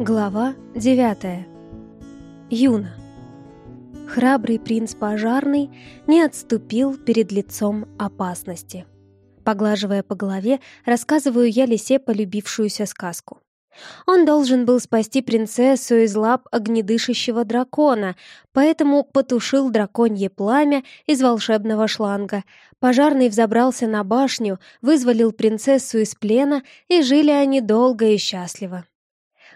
Глава 9. Юна. Храбрый принц пожарный не отступил перед лицом опасности. Поглаживая по голове, рассказываю я лисе полюбившуюся сказку. Он должен был спасти принцессу из лап огнедышащего дракона, поэтому потушил драконье пламя из волшебного шланга. Пожарный взобрался на башню, вызволил принцессу из плена, и жили они долго и счастливо.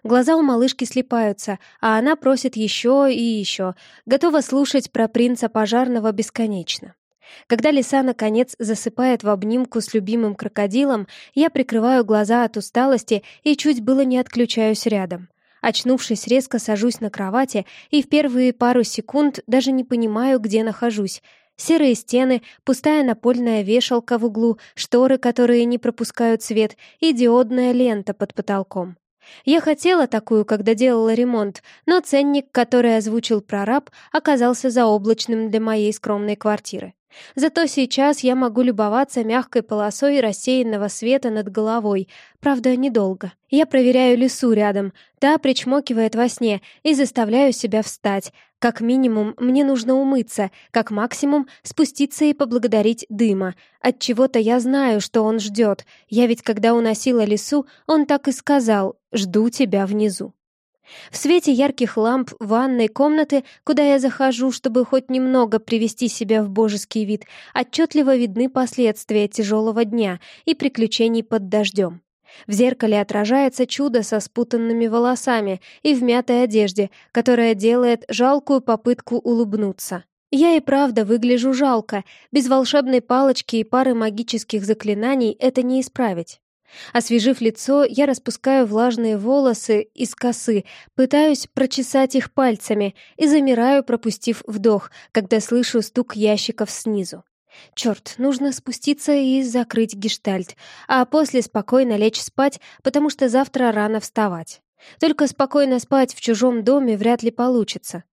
Глаза у малышки слепаются, а она просит еще и еще, готова слушать про принца пожарного бесконечно. Когда лиса, наконец, засыпает в обнимку с любимым крокодилом, я прикрываю глаза от усталости и чуть было не отключаюсь рядом. Очнувшись, резко сажусь на кровати и в первые пару секунд даже не понимаю, где нахожусь. Серые стены, пустая напольная вешалка в углу, шторы, которые не пропускают свет, и диодная лента под потолком. Я хотела такую, когда делала ремонт, но ценник, который озвучил прораб, оказался заоблачным для моей скромной квартиры. Зато сейчас я могу любоваться мягкой полосой рассеянного света над головой, правда, недолго. Я проверяю лесу рядом, та причмокивает во сне, и заставляю себя встать. Как минимум, мне нужно умыться, как максимум спуститься и поблагодарить дыма. От чего-то я знаю, что он ждет. Я ведь когда уносила лесу, он так и сказал «Жду тебя внизу». В свете ярких ламп ванной комнаты, куда я захожу, чтобы хоть немного привести себя в божеский вид, отчетливо видны последствия тяжелого дня и приключений под дождем. В зеркале отражается чудо со спутанными волосами и в мятой одежде, которая делает жалкую попытку улыбнуться. Я и правда выгляжу жалко, без волшебной палочки и пары магических заклинаний это не исправить. Освежив лицо, я распускаю влажные волосы из косы, пытаюсь прочесать их пальцами и замираю, пропустив вдох, когда слышу стук ящиков снизу. Черт, нужно спуститься и закрыть гештальт, а после спокойно лечь спать, потому что завтра рано вставать. Только спокойно спать в чужом доме вряд ли получится.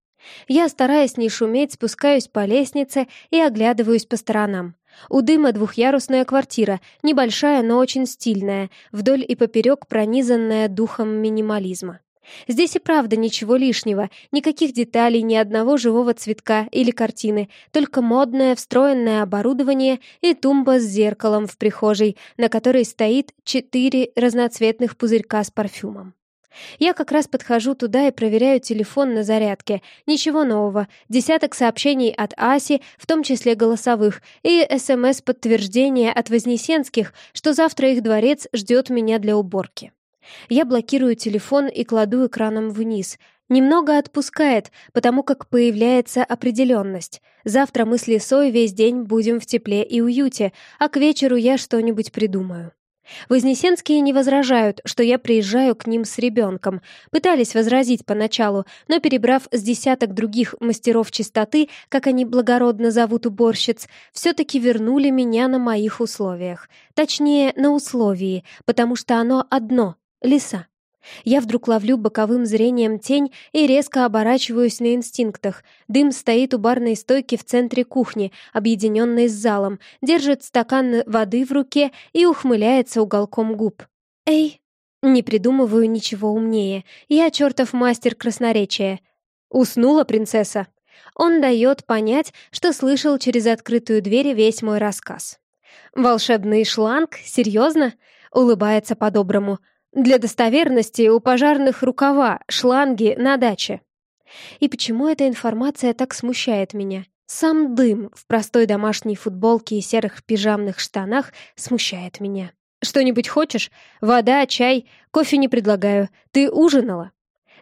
Я, стараясь не шуметь, спускаюсь по лестнице и оглядываюсь по сторонам. У дыма двухъярусная квартира, небольшая, но очень стильная, вдоль и поперек пронизанная духом минимализма. Здесь и правда ничего лишнего, никаких деталей, ни одного живого цветка или картины, только модное встроенное оборудование и тумба с зеркалом в прихожей, на которой стоит четыре разноцветных пузырька с парфюмом. Я как раз подхожу туда и проверяю телефон на зарядке. Ничего нового. Десяток сообщений от Аси, в том числе голосовых, и СМС-подтверждение от Вознесенских, что завтра их дворец ждет меня для уборки. Я блокирую телефон и кладу экраном вниз. Немного отпускает, потому как появляется определенность. Завтра мы с Лисой весь день будем в тепле и уюте, а к вечеру я что-нибудь придумаю. Вознесенские не возражают, что я приезжаю к ним с ребенком. Пытались возразить поначалу, но, перебрав с десяток других мастеров чистоты, как они благородно зовут уборщиц, все-таки вернули меня на моих условиях. Точнее, на условии, потому что оно одно — леса. Я вдруг ловлю боковым зрением тень и резко оборачиваюсь на инстинктах. Дым стоит у барной стойки в центре кухни, объединенной с залом, держит стакан воды в руке и ухмыляется уголком губ. «Эй!» Не придумываю ничего умнее. Я чертов мастер красноречия. «Уснула принцесса?» Он дает понять, что слышал через открытую дверь весь мой рассказ. «Волшебный шланг? Серьезно?» Улыбается по-доброму. Для достоверности у пожарных рукава, шланги на даче. И почему эта информация так смущает меня? Сам дым в простой домашней футболке и серых пижамных штанах смущает меня. «Что-нибудь хочешь? Вода, чай? Кофе не предлагаю. Ты ужинала?»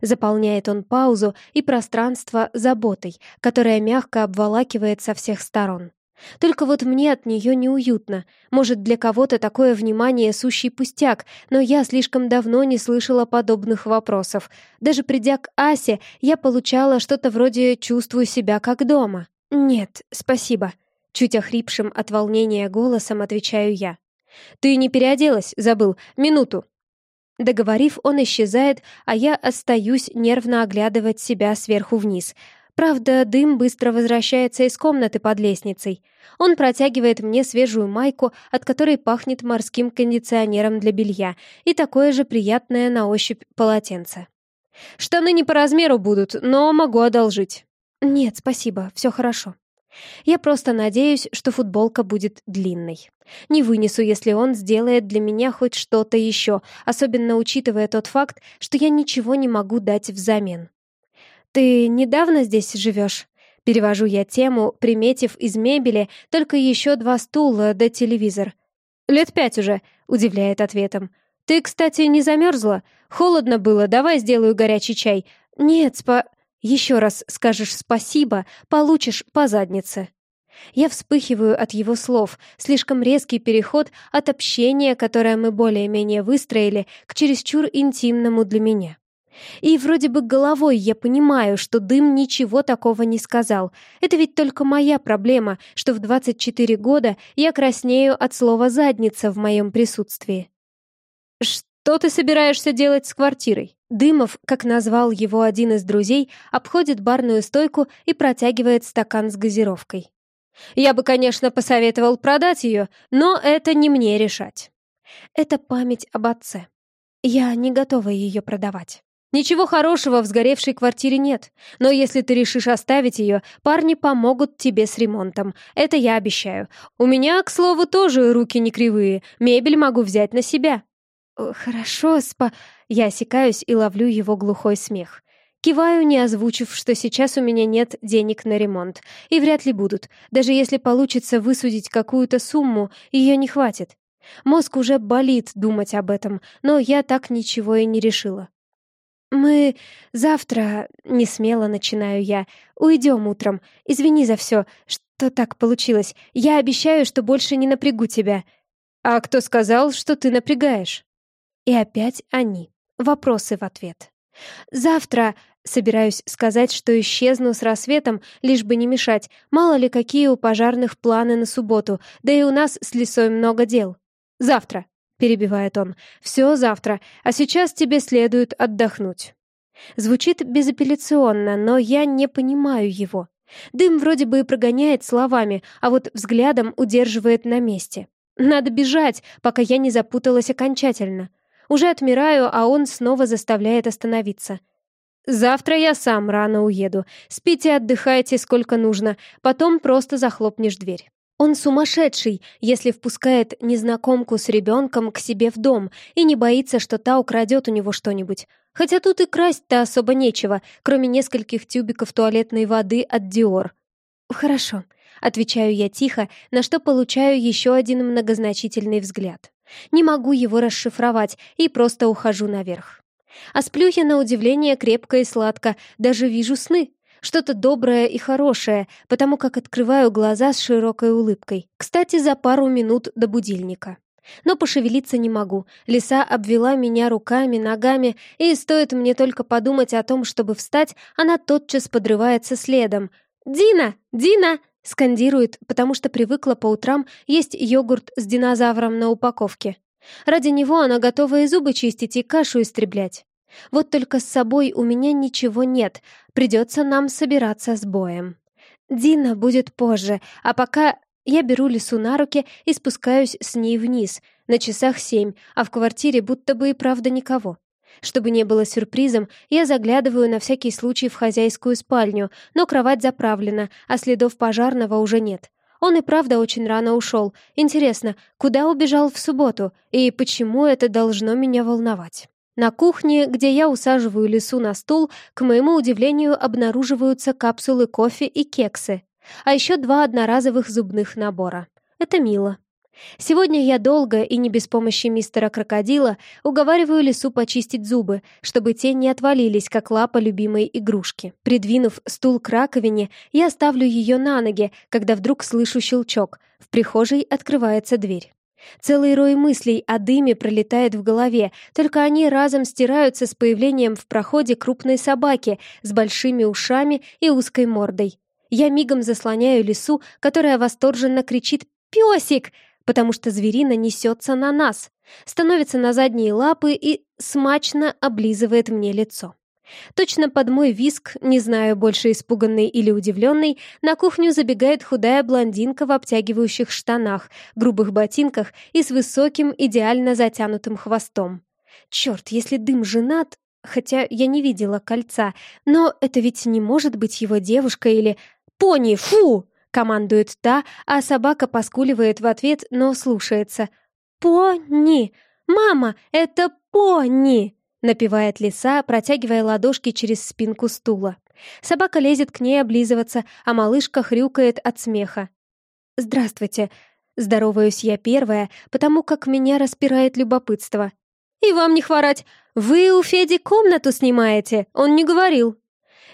Заполняет он паузу и пространство заботой, которая мягко обволакивает со всех сторон. Только вот мне от нее неуютно. Может, для кого-то такое внимание сущий пустяк, но я слишком давно не слышала подобных вопросов. Даже придя к Асе, я получала что-то вроде «чувствую себя как дома». «Нет, спасибо», — чуть охрипшим от волнения голосом отвечаю я. «Ты не переоделась, забыл. Минуту». Договорив, он исчезает, а я остаюсь нервно оглядывать себя сверху вниз — Правда, дым быстро возвращается из комнаты под лестницей. Он протягивает мне свежую майку, от которой пахнет морским кондиционером для белья, и такое же приятное на ощупь полотенце. Штаны не по размеру будут, но могу одолжить». «Нет, спасибо, все хорошо». Я просто надеюсь, что футболка будет длинной. Не вынесу, если он сделает для меня хоть что-то еще, особенно учитывая тот факт, что я ничего не могу дать взамен. «Ты недавно здесь живешь?» Перевожу я тему, приметив из мебели только еще два стула да телевизор. «Лет пять уже», — удивляет ответом. «Ты, кстати, не замерзла? Холодно было, давай сделаю горячий чай». «Нет, спа...» «Еще раз скажешь спасибо, получишь по заднице». Я вспыхиваю от его слов, слишком резкий переход от общения, которое мы более-менее выстроили, к чересчур интимному для меня. И вроде бы головой я понимаю, что дым ничего такого не сказал. Это ведь только моя проблема, что в 24 года я краснею от слова «задница» в моем присутствии. «Что ты собираешься делать с квартирой?» Дымов, как назвал его один из друзей, обходит барную стойку и протягивает стакан с газировкой. «Я бы, конечно, посоветовал продать ее, но это не мне решать». Это память об отце. Я не готова ее продавать. Ничего хорошего в сгоревшей квартире нет, но если ты решишь оставить ее, парни помогут тебе с ремонтом. Это я обещаю. У меня, к слову, тоже руки не кривые. Мебель могу взять на себя. Хорошо, спа... Я осекаюсь и ловлю его глухой смех. Киваю, не озвучив, что сейчас у меня нет денег на ремонт. И вряд ли будут. Даже если получится высудить какую-то сумму, ее не хватит. Мозг уже болит думать об этом, но я так ничего и не решила. «Мы завтра...» — не смело начинаю я. «Уйдем утром. Извини за все, что так получилось. Я обещаю, что больше не напрягу тебя». «А кто сказал, что ты напрягаешь?» И опять они. Вопросы в ответ. «Завтра...» Собираюсь сказать, что исчезну с рассветом, лишь бы не мешать. Мало ли, какие у пожарных планы на субботу, да и у нас с лесой много дел. Завтра. — перебивает он. «Все завтра, а сейчас тебе следует отдохнуть». Звучит безапелляционно, но я не понимаю его. Дым вроде бы и прогоняет словами, а вот взглядом удерживает на месте. Надо бежать, пока я не запуталась окончательно. Уже отмираю, а он снова заставляет остановиться. «Завтра я сам рано уеду. Спите, отдыхайте сколько нужно, потом просто захлопнешь дверь». Он сумасшедший, если впускает незнакомку с ребенком к себе в дом и не боится, что та украдет у него что-нибудь. Хотя тут и красть-то особо нечего, кроме нескольких тюбиков туалетной воды от Диор. «Хорошо», — отвечаю я тихо, на что получаю еще один многозначительный взгляд. Не могу его расшифровать и просто ухожу наверх. А сплю я на удивление крепко и сладко, даже вижу сны. Что-то доброе и хорошее, потому как открываю глаза с широкой улыбкой. Кстати, за пару минут до будильника. Но пошевелиться не могу. Лиса обвела меня руками, ногами, и стоит мне только подумать о том, чтобы встать, она тотчас подрывается следом. «Дина! Дина!» — скандирует, потому что привыкла по утрам есть йогурт с динозавром на упаковке. Ради него она готова и зубы чистить, и кашу истреблять. Вот только с собой у меня ничего нет, придется нам собираться с боем. Дина будет позже, а пока я беру лису на руки и спускаюсь с ней вниз. На часах семь, а в квартире будто бы и правда никого. Чтобы не было сюрпризом, я заглядываю на всякий случай в хозяйскую спальню, но кровать заправлена, а следов пожарного уже нет. Он и правда очень рано ушел. Интересно, куда убежал в субботу? И почему это должно меня волновать? На кухне, где я усаживаю лису на стул, к моему удивлению обнаруживаются капсулы кофе и кексы, а еще два одноразовых зубных набора. Это мило. Сегодня я долго и не без помощи мистера Крокодила уговариваю лису почистить зубы, чтобы те не отвалились, как лапа любимой игрушки. Придвинув стул к раковине, я ставлю ее на ноги, когда вдруг слышу щелчок. В прихожей открывается дверь. Целый рой мыслей о дыме пролетает в голове, только они разом стираются с появлением в проходе крупной собаки с большими ушами и узкой мордой. Я мигом заслоняю лису, которая восторженно кричит «Песик!», потому что зверина несется на нас, становится на задние лапы и смачно облизывает мне лицо. Точно под мой виск, не знаю, больше испуганный или удивленный, на кухню забегает худая блондинка в обтягивающих штанах, грубых ботинках и с высоким, идеально затянутым хвостом. Черт, если дым женат... хотя я не видела кольца, но это ведь не может быть его девушка или... «Пони, фу!» — командует та, а собака поскуливает в ответ, но слушается. «Пони! Мама, это пони!» — напевает лиса, протягивая ладошки через спинку стула. Собака лезет к ней облизываться, а малышка хрюкает от смеха. «Здравствуйте!» Здороваюсь я первая, потому как меня распирает любопытство. «И вам не хворать! Вы у Феди комнату снимаете, он не говорил!»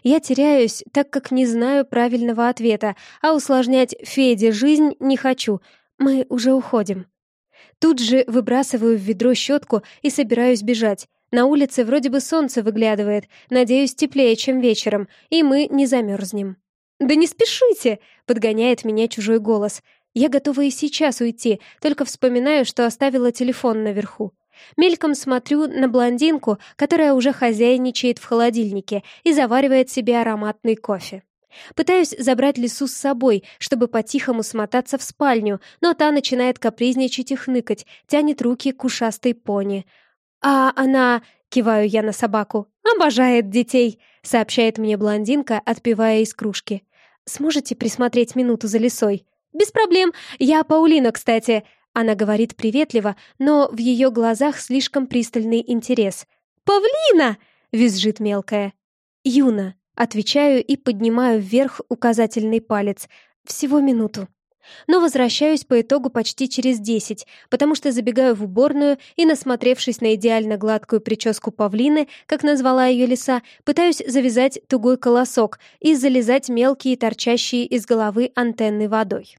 Я теряюсь, так как не знаю правильного ответа, а усложнять Феде жизнь не хочу. Мы уже уходим. Тут же выбрасываю в ведро щетку и собираюсь бежать. На улице вроде бы солнце выглядывает, надеюсь, теплее, чем вечером, и мы не замерзнем. «Да не спешите!» — подгоняет меня чужой голос. Я готова и сейчас уйти, только вспоминаю, что оставила телефон наверху. Мельком смотрю на блондинку, которая уже хозяйничает в холодильнике и заваривает себе ароматный кофе. Пытаюсь забрать лису с собой, чтобы по-тихому смотаться в спальню, но та начинает капризничать и хныкать, тянет руки к ушастой пони. «А она...» — киваю я на собаку. «Обожает детей», — сообщает мне блондинка, отпивая из кружки. «Сможете присмотреть минуту за лисой?» «Без проблем. Я Паулина, кстати». Она говорит приветливо, но в ее глазах слишком пристальный интерес. «Павлина!» — визжит мелкая. «Юна», — отвечаю и поднимаю вверх указательный палец. «Всего минуту». Но возвращаюсь по итогу почти через десять, потому что забегаю в уборную и, насмотревшись на идеально гладкую прическу павлины, как назвала ее лиса, пытаюсь завязать тугой колосок и залезать мелкие торчащие из головы антенны водой.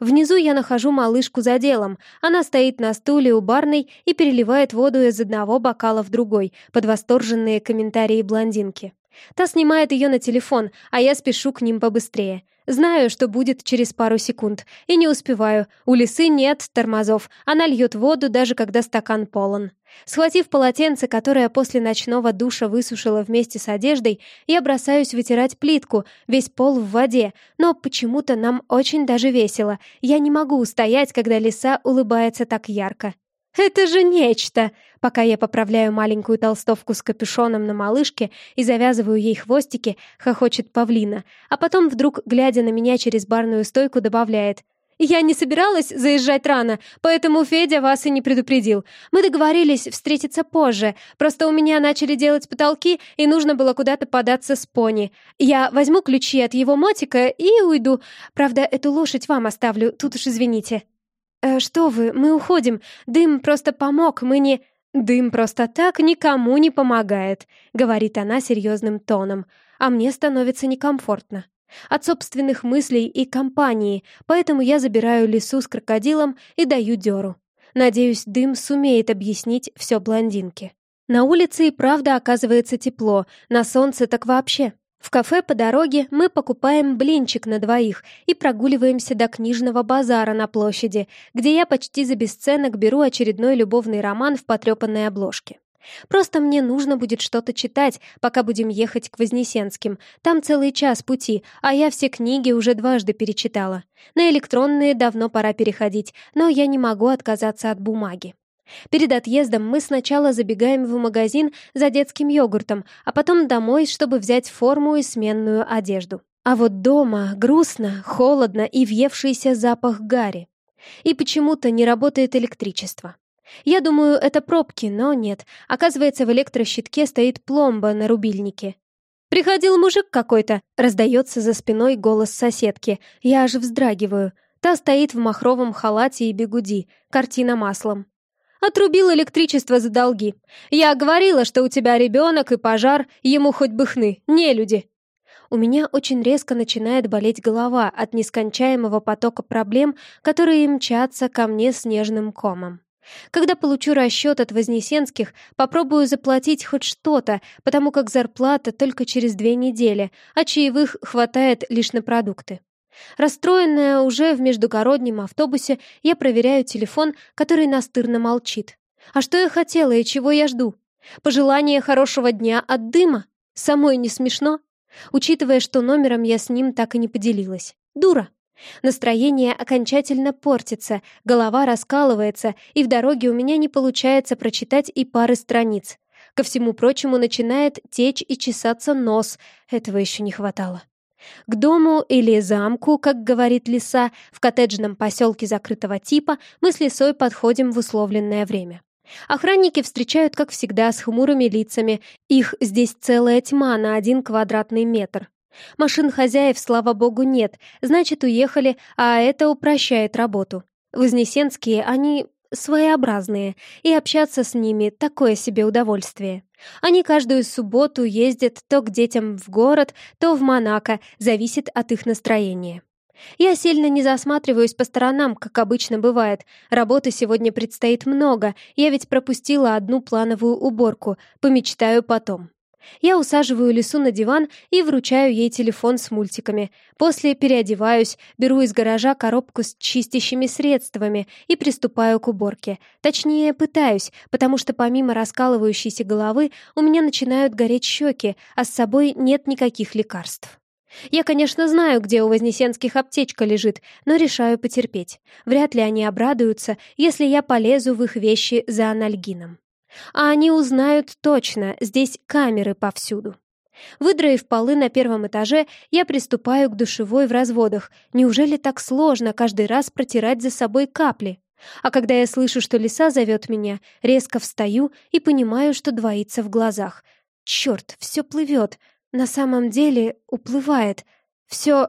Внизу я нахожу малышку за делом. Она стоит на стуле у барной и переливает воду из одного бокала в другой, под восторженные комментарии блондинки. Та снимает ее на телефон, а я спешу к ним побыстрее. Знаю, что будет через пару секунд, и не успеваю. У лисы нет тормозов, она льет воду, даже когда стакан полон. Схватив полотенце, которое после ночного душа высушила вместе с одеждой, я бросаюсь вытирать плитку, весь пол в воде, но почему-то нам очень даже весело. Я не могу устоять, когда лиса улыбается так ярко. «Это же нечто!» Пока я поправляю маленькую толстовку с капюшоном на малышке и завязываю ей хвостики, хохочет павлина, а потом вдруг, глядя на меня через барную стойку, добавляет «Я не собиралась заезжать рано, поэтому Федя вас и не предупредил. Мы договорились встретиться позже, просто у меня начали делать потолки, и нужно было куда-то податься с пони. Я возьму ключи от его мотика и уйду. Правда, эту лошадь вам оставлю, тут уж извините». «Э, «Что вы, мы уходим. Дым просто помог, мы не...» «Дым просто так никому не помогает», — говорит она серьезным тоном, а мне становится некомфортно. От собственных мыслей и компании, поэтому я забираю лису с крокодилом и даю дёру. Надеюсь, дым сумеет объяснить все блондинке. На улице и правда оказывается тепло, на солнце так вообще. В кафе по дороге мы покупаем блинчик на двоих и прогуливаемся до книжного базара на площади, где я почти за бесценок беру очередной любовный роман в потрепанной обложке. Просто мне нужно будет что-то читать, пока будем ехать к Вознесенским. Там целый час пути, а я все книги уже дважды перечитала. На электронные давно пора переходить, но я не могу отказаться от бумаги. Перед отъездом мы сначала забегаем в магазин за детским йогуртом, а потом домой, чтобы взять форму и сменную одежду. А вот дома грустно, холодно и въевшийся запах гари. И почему-то не работает электричество. Я думаю, это пробки, но нет. Оказывается, в электрощитке стоит пломба на рубильнике. «Приходил мужик какой-то», — раздается за спиной голос соседки. Я аж вздрагиваю. Та стоит в махровом халате и бегуди, картина маслом. Отрубил электричество за долги. Я говорила, что у тебя ребенок и пожар, ему хоть бы хны, не люди. У меня очень резко начинает болеть голова от нескончаемого потока проблем, которые мчатся ко мне снежным комом. Когда получу расчет от Вознесенских, попробую заплатить хоть что-то, потому как зарплата только через две недели, а чаевых хватает лишь на продукты. Расстроенная уже в междугороднем автобусе, я проверяю телефон, который настырно молчит. А что я хотела и чего я жду? Пожелание хорошего дня от дыма? Самой не смешно? Учитывая, что номером я с ним так и не поделилась. Дура. Настроение окончательно портится, голова раскалывается, и в дороге у меня не получается прочитать и пары страниц. Ко всему прочему начинает течь и чесаться нос. Этого еще не хватало. К дому или замку, как говорит лиса, в коттеджном поселке закрытого типа мы с лисой подходим в условленное время. Охранники встречают, как всегда, с хмурыми лицами. Их здесь целая тьма на один квадратный метр. Машин хозяев, слава богу, нет, значит, уехали, а это упрощает работу. Вознесенские, они своеобразные, и общаться с ними — такое себе удовольствие. Они каждую субботу ездят то к детям в город, то в Монако, зависит от их настроения. Я сильно не засматриваюсь по сторонам, как обычно бывает. Работы сегодня предстоит много, я ведь пропустила одну плановую уборку, помечтаю потом. Я усаживаю Лису на диван и вручаю ей телефон с мультиками. После переодеваюсь, беру из гаража коробку с чистящими средствами и приступаю к уборке. Точнее, пытаюсь, потому что помимо раскалывающейся головы у меня начинают гореть щеки, а с собой нет никаких лекарств. Я, конечно, знаю, где у Вознесенских аптечка лежит, но решаю потерпеть. Вряд ли они обрадуются, если я полезу в их вещи за анальгином. А они узнают точно, здесь камеры повсюду. Выдроив полы на первом этаже, я приступаю к душевой в разводах. Неужели так сложно каждый раз протирать за собой капли? А когда я слышу, что лиса зовет меня, резко встаю и понимаю, что двоится в глазах. Черт, все плывет. На самом деле уплывает. Все